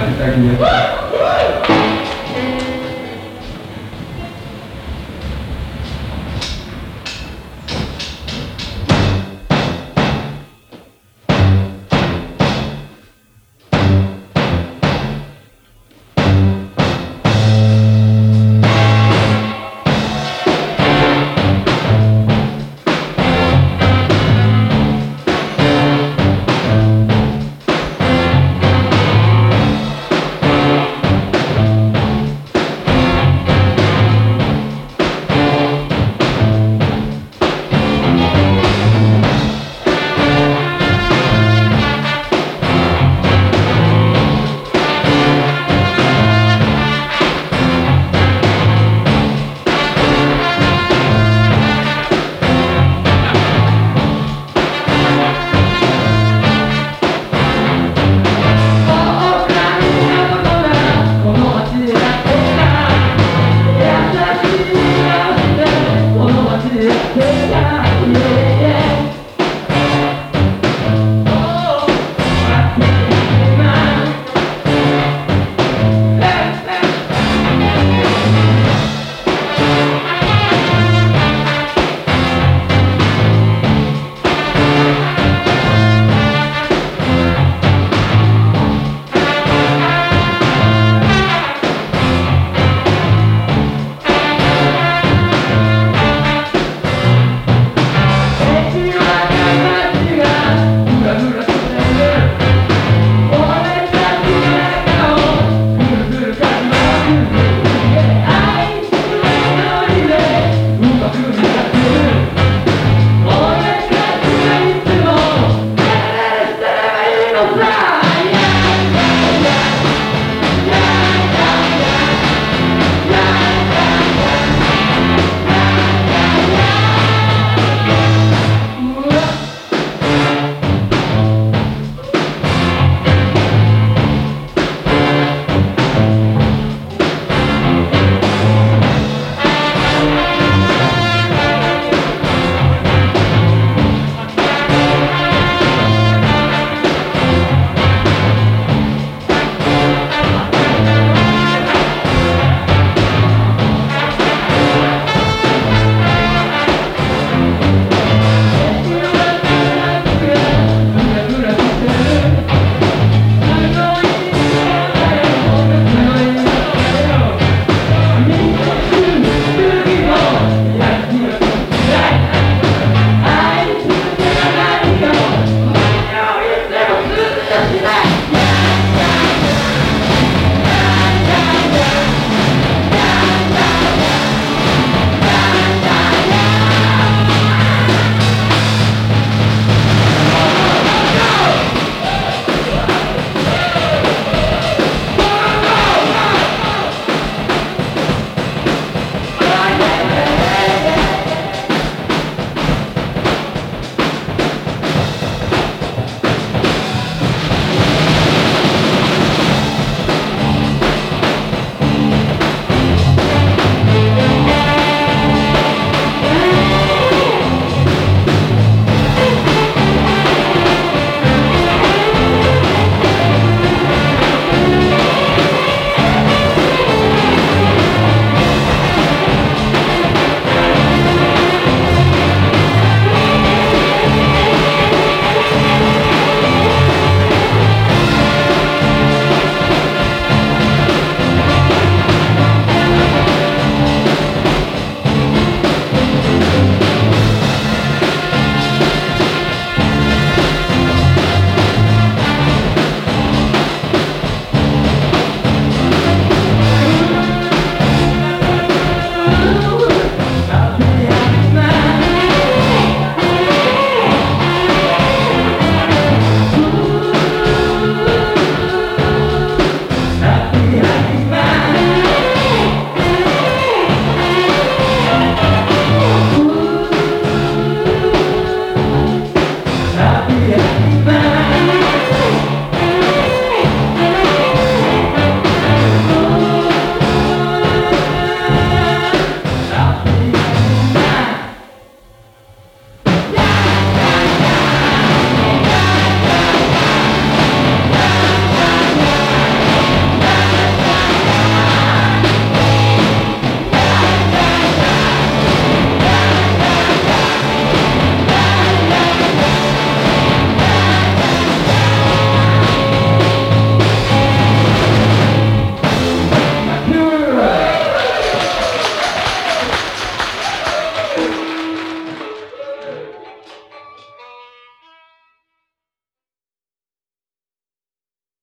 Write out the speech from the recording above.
kita gini